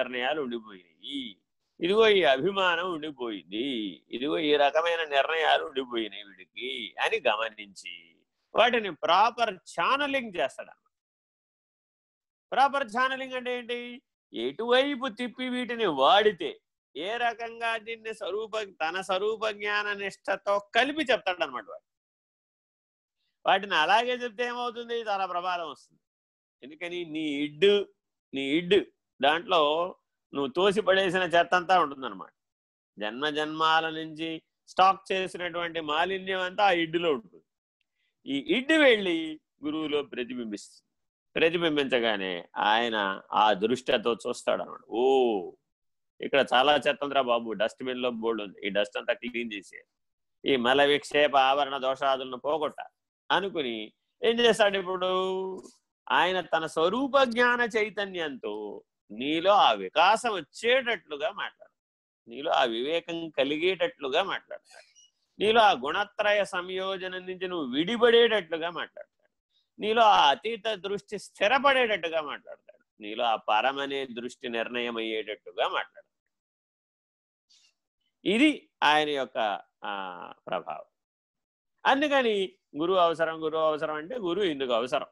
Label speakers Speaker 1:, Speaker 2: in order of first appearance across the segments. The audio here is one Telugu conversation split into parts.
Speaker 1: నిర్ణయాలు ఉండిపోయినాయి. ఇదిగో ఈ అభిమానం ఉండిపోయింది. ఇదిగో ఈ రకమైన నిర్ణయాలు ఉండిపోయినాయి వీడికి అని గమనించి వాటిని ప్రాపర్ ఛానలింగ్ చేస్తాడు ప్రాపర్ ఛానలింగ్ అంటే ఏంటి? ఎటువైపు తిప్పి వీటిని వాడితే ఏ రకంగా దీన్ని స్వరూప తన స్వరూప జ్ఞాన నిష్టతో కలిపి చెప్తాడు అనమాట వాడు. వాటిని అలాగే చెప్తే ఏమవుతుంది? చాలా ప్రమాదం వస్తుంది. ఎందుకని? నీ ఇడ్డు నీ ఇడ్డు దాంట్లో నువ్వు తోసి పడేసిన చెత్త అంతా ఉంటుందన్నమాట. జన్మ జన్మాల నుంచి స్టాక్ చేసినటువంటి మాలిన్యం అంతా ఆ ఇడ్డులో ఉంటుంది. ఈ ఇడ్డు వెళ్ళి గురువులో ప్రతిబింబిస్తుంది. ప్రతిబింబించగానే ఆయన ఆ దృష్టితో చూస్తాడు అనమాట ఓ ఇక్కడ చాలా చెత్త ఉందిరా బాబు డస్ట్బిన్లో బోర్డు ఉంది. ఈ డస్ట్ అంతా క్లీన్ చేసే ఈ మల విక్షేప ఆవరణ దోషాదులను పోగొట్ట. అనుకుని ఏం చేస్తాడు ఇప్పుడు? ఆయన తన స్వరూప జ్ఞాన చైతన్యంతో నీలో ఆ వికాసం వచ్చేటట్లుగా మాట్లాడు. నీలో ఆ వివేకం కలిగేటట్లుగా మాట్లాడతాడు నీలో ఆ గుణత్రయ సంయోజనం నుంచి నువ్వు విడిపడేటట్లుగా మాట్లాడతాడు నీలో ఆ అతీత దృష్టి స్థిరపడేటట్టుగా మాట్లాడతాడు నీలో ఆ పరమనే దృష్టి నిర్ణయం అయ్యేటట్టుగా మాట్లాడతాడు ఇది ఆయన యొక్క ప్రభావం. అందుకని గురువు అవసరం గురువు అవసరం అంటే గురువు ఇందుకు అవసరం.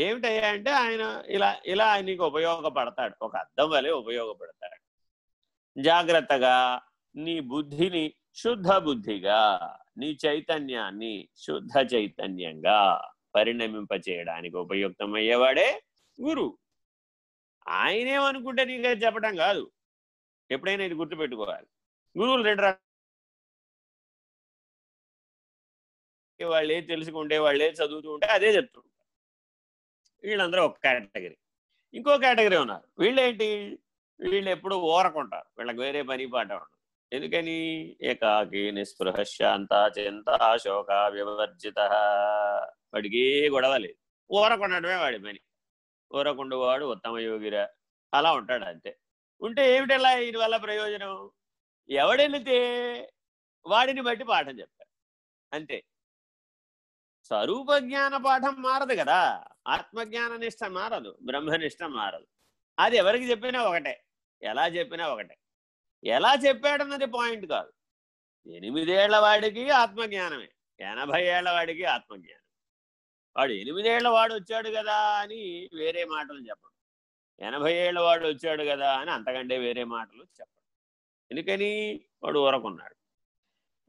Speaker 1: ఏమిటయ్యా అంటే ఆయన ఇలా ఇలా ఆయనకి ఉపయోగపడతాడు. ఒక అర్థం వలె ఉపయోగపడతాడు. జాగ్రత్తగా నీ బుద్ధిని శుద్ధ బుద్ధిగా నీ చైతన్యాన్ని శుద్ధ చైతన్యంగా పరిణమింపచేయడానికి ఉపయుక్తమయ్యేవాడే గురువు ఆయనేమనుకుంటే నీకు చెప్పడం కాదు. ఎప్పుడైనా ఇది గుర్తుపెట్టుకోవాలి. గురువులు రెండు వాళ్ళు ఏది తెలుసుకుంటే వాళ్ళు ఏది చదువుతూ ఉంటే అదే చెప్తాడు వీళ్ళందరూ ఒక కేటగిరీ. ఇంకో కేటగిరీ ఉన్నారు. వీళ్ళేంటి? వీళ్ళు ఎప్పుడు ఓరకుంటారు. వీళ్ళకి వేరే పని పాట ఉండదు. ఎందుకని? ఏకాకి నిస్పృహ శాంత చింత శోక వివర్జిత. వాడికి గొడవ లేదు. ఊరకొండటమే వాడి పని. ఊరకుండు వాడు ఉత్తమ యోగిరా. అలా ఉంటాడు అంతే. ఉంటే ఏమిటలా దీని వల్ల ప్రయోజనం? ఎవడెళితే వాడిని బట్టి పాఠం చెప్తాడు. అంతే. స్వరూప జ్ఞాన పాఠం మారదు కదా. ఆత్మజ్ఞాన నిష్ట మారదు బ్రహ్మనిష్ట మారదు. అది ఎవరికి చెప్పినా ఒకటే. ఎలా చెప్పినా ఒకటే. ఎలా చెప్పాడన్నది పాయింట్ కాదు. ఎనిమిదేళ్ళ వాడికి ఆత్మజ్ఞానమే. ఎనభై ఏళ్ళ వాడికి ఆత్మజ్ఞానం. వాడు ఎనిమిదేళ్ళ వాడు వచ్చాడు కదా అని వేరే మాటలు చెప్పడం. ఎనభై ఏళ్ళ వాడు వచ్చాడు కదా అని అంతకంటే వేరే మాటలు చెప్పడం. ఎందుకని? వాడు ఊరకున్నాడు.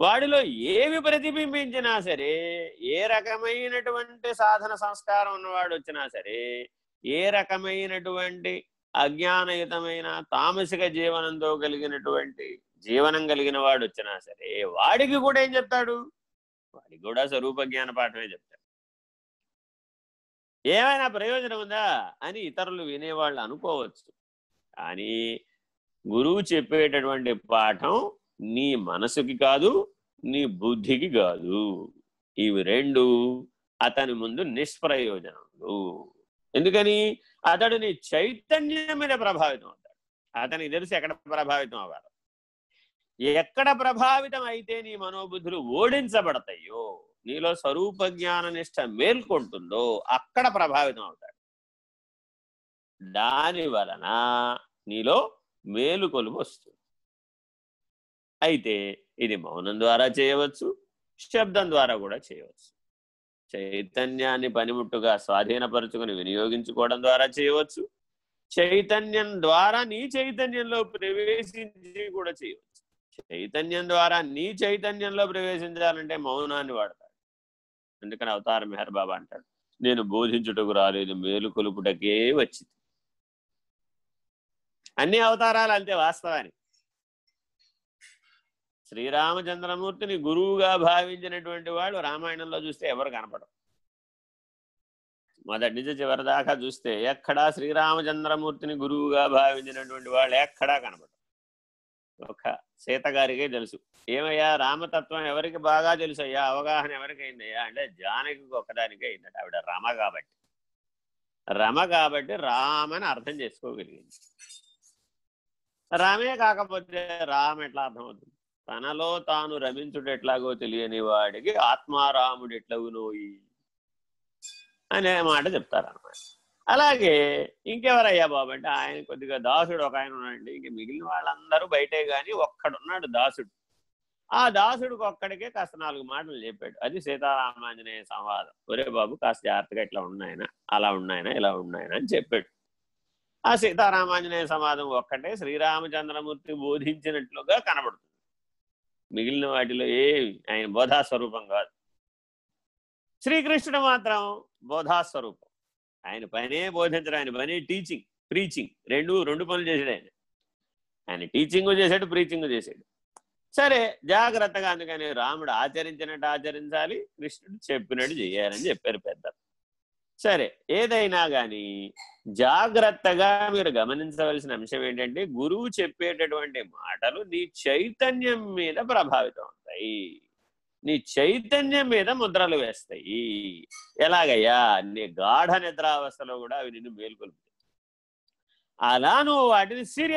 Speaker 1: వాడిలో ఏవి ప్రతిబింబించినా సరే ఏ రకమైనటువంటి సాధన సంస్కారం ఉన్నవాడు వచ్చినా సరే ఏ రకమైనటువంటి అజ్ఞానయుతమైన తామసిక జీవనంతో కలిగినటువంటి జీవనం కలిగిన వాడు వచ్చినా సరే వాడికి కూడా ఏం చెప్తాడు? వాడికి కూడా స్వరూప జ్ఞాన పాఠమే చెప్తాడు. ఏమైనా ప్రయోజనం ఉందా అని ఇతరులు వినేవాళ్ళు అనుకోవచ్చు. కానీ గురువు చెప్పేటటువంటి పాఠం నీ మనసుకి కాదు నీ బుద్ధికి కాదు. ఇవి రెండు అతని ముందు నిష్ప్రయోజనములు. ఎందుకని? అతడు నీ చైతన్యం మీద ప్రభావితం అవుతాడు అతనికి తెలిసి ఎక్కడ ప్రభావితం అవ్వాలి. ఎక్కడ ప్రభావితం అయితే నీ మనోబుద్ధులు ఓడించబడతాయో నీలో స్వరూప జ్ఞాన నిష్ట మేల్కొంటుందో అక్కడ ప్రభావితం అవుతాడు. దాని వలన నీలో మేలుకొలు వస్తుంది. అయితే ఇది మౌనం ద్వారా చేయవచ్చు శబ్దం ద్వారా కూడా చేయవచ్చు. చైతన్యాన్ని పనిముట్టుగా స్వాధీనపరచుకుని వినియోగించుకోవడం ద్వారా చేయవచ్చు చైతన్యం ద్వారా నీ చైతన్యంలో ప్రవేశించి కూడా చేయవచ్చు. చైతన్యం ద్వారా నీ చైతన్యంలో ప్రవేశించాలంటే మౌనాన్ని వాడతాడు. అందుకని అవతార మెహర్ బాబా అంటాడు నేను బోధించుటకు రాలేదు మేలు కొలుపుటకే వచ్చింది. అన్ని అవతారాలు అంతే వాస్తవానికి. శ్రీరామచంద్రమూర్తిని గురువుగా భావించినటువంటి వాడు రామాయణంలో చూస్తే ఎవరు కనపడరు. మొదటి నుంచి చివరిదాకా చూస్తే ఎక్కడా శ్రీరామచంద్రమూర్తిని గురువుగా భావించినటువంటి వాళ్ళు ఎక్కడా కనపడరు. ఒక సీతగారికే తెలుసు. ఏమయ్యా రామతత్వం ఎవరికి బాగా తెలుసు అయ్యా అవగాహన ఎవరికి అయిందయ్యా? అంటే జానకి ఒక్కదానికే అయిందట ఆవిడ రమ కాబట్టి. రమ కాబట్టి రామని అర్థం చేసుకోగలిగింది. రామే కాకపోతే రామ్ ఎట్లా అర్థమవుతుంది? తనలో తాను రమించుడెట్లాగో తెలియని వాడికి ఆత్మారాముడు ఎట్లవునోయి అనే మాట చెప్తారనమాట అలాగే ఇంకెవరయ్యా బాబు అంటే ఆయన కొద్దిగా దాసుడు ఒక ఆయన ఉన్నాడండి. ఇంక మిగిలిన వాళ్ళందరూ బయటే కానీ ఒక్కడున్నాడు దాసుడు. ఆ దాసుడికి ఒక్కడికే కాస్త నాలుగు మాటలు చెప్పాడు. అది సీతారామాంజనేయ సంవాదం. ఒరే బాబు కాస్త జాగ్రత్తగా ఇట్లా ఉన్నాయన? అలా ఉన్నాయన? ఇలా ఉన్నాయన? అని చెప్పాడు. ఆ సీతారామాంజనేయ సంవాదం ఒక్కటే. శ్రీరామచంద్రమూర్తి బోధించినట్లుగా కనబడుతుంది. మిగిలిన వాటిలో ఏవి ఆయన బోధాస్వరూపం కాదు. శ్రీకృష్ణుడు మాత్రం బోధాస్వరూపం. ఆయన పనే బోధించడం ఆయన పనే టీచింగ్ ప్రీచింగ్ రెండు రెండు పనులు చేశాడు ఆయన. ఆయన టీచింగ్ చేశాడు ప్రీచింగ్ చేశాడు. సరే జాగ్రత్తగా అందుకని రాముడు ఆచరించినట్టు ఆచరించాలి కృష్ణుడు చెప్పినట్టు చేయాలని చెప్పారు పెద్ద సరే ఏదైనా కానీ జాగ్రత్తగా మీరు గమనించవలసిన అంశం ఏంటంటే గురువు చెప్పేటటువంటి మాటలు నీ చైతన్యం మీద ప్రభావితం అవుతాయి. నీ చైతన్యం మీద ముద్రలు వేస్తాయి. ఎలాగయ్యా? నీ గాఢ నిద్రావస్థలో కూడా అవి నిన్ను మేల్కొల్పుతాయి. అలా నువ్వు వాటిని సీరియస్